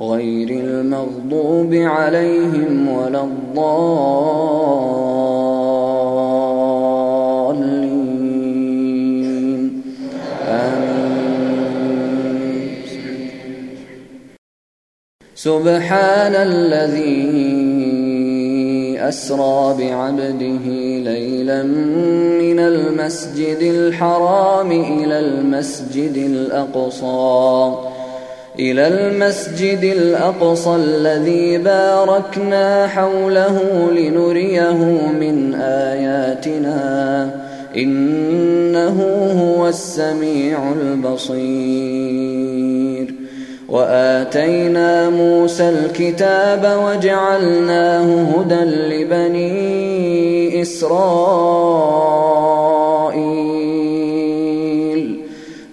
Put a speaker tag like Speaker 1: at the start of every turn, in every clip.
Speaker 1: غير المغضوب عليهم ولا الضالين. آمين. سبحان الذي أسرى بعبده ليلا من المسجد الحرام إلى المسجد الأقصى. إلى المسجد الأقصى الذي باركنا حوله لنريه من آياتنا. إنه هو السميع البصير. وآتينا موسى الكتاب وجعلناه هدى لبني إسرائيل.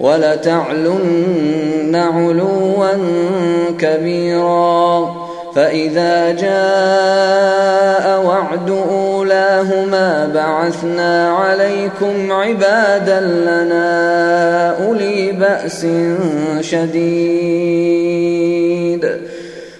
Speaker 1: ولتعلن علوا كبيرا. فإذا جاء وعد أولاهما بعثنا عليكم عبادا لنا أولي بأس شديد.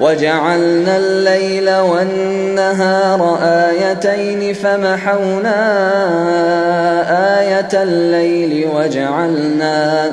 Speaker 1: وجعلنا الليل والنهار آيتين فمحونا آية الليل وجعلنا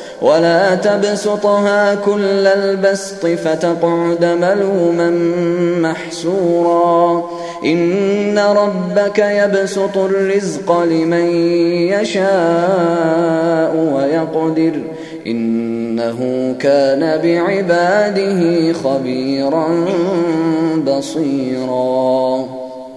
Speaker 1: ولا تبسطها كل البسط فتقعد ملوما محسورا. إن ربك يبسط الرزق لمن يشاء ويقدر. إنه كان بعباده خبيرا بصيرا.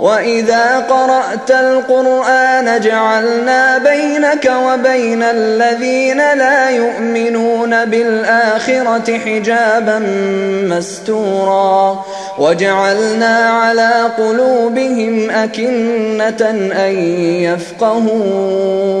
Speaker 1: وإذا قرأت القرآن جعلنا بينك وبين الذين لا يؤمنون بالآخرة حجابا مستورا وجعلنا على قلوبهم أكنة أن يفقهوه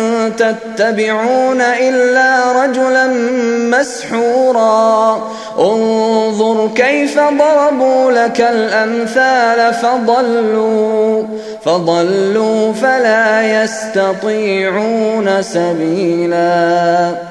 Speaker 1: تتبعون إلا رجلا مسحورا. انظر كيف ضربوا لك الأمثال فضلوا فضلوا فلا يستطيعون سبيلا.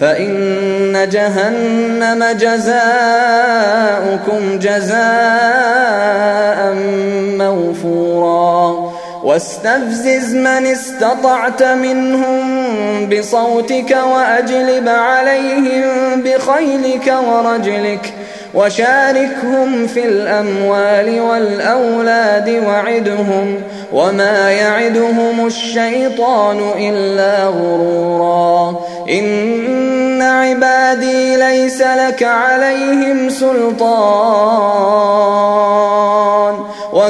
Speaker 1: فإن جهنم جزاؤكم جزاء موفورا. واستفزز من استطعت منهم بصوتك وأجلب عليهم بخيلك ورجلك وشاركهم في الأموال والأولاد وعدهم وما يعدهم الشيطان إلا غرورا. لك عليهم سلطان.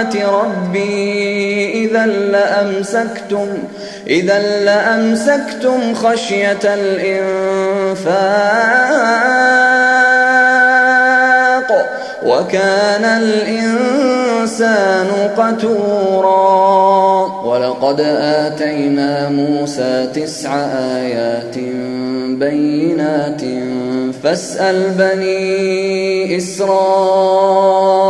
Speaker 1: رحمة ربي إذا لأمسكتم إذا لأمسكتم خشية الإنفاق وكان الإنسان قتورا. ولقد آتينا موسى تسع آيات بينات فاسأل بني إسرائيل.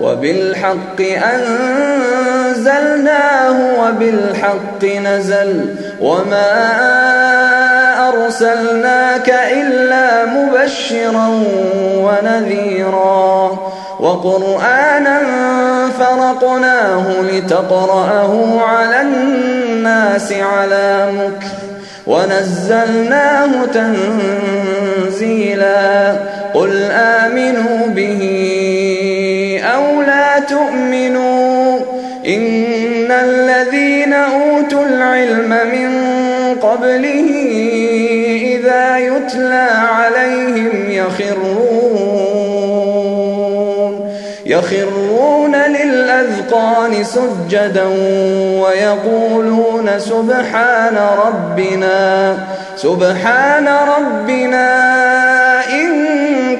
Speaker 1: وبالحق أنزلناه وبالحق نزل وما أرسلناك إلا مبشرا ونذيرا وقرآنا فرقناه لتقرأه على الناس على مكر ونزلناه تنزيلا قل آمنوا به تؤمنوا إن الذين أوتوا العلم من قبله إذا يتلى عليهم يخرون. يخرون للأذقان سجدا ويقولون سبحان ربنا سبحان ربنا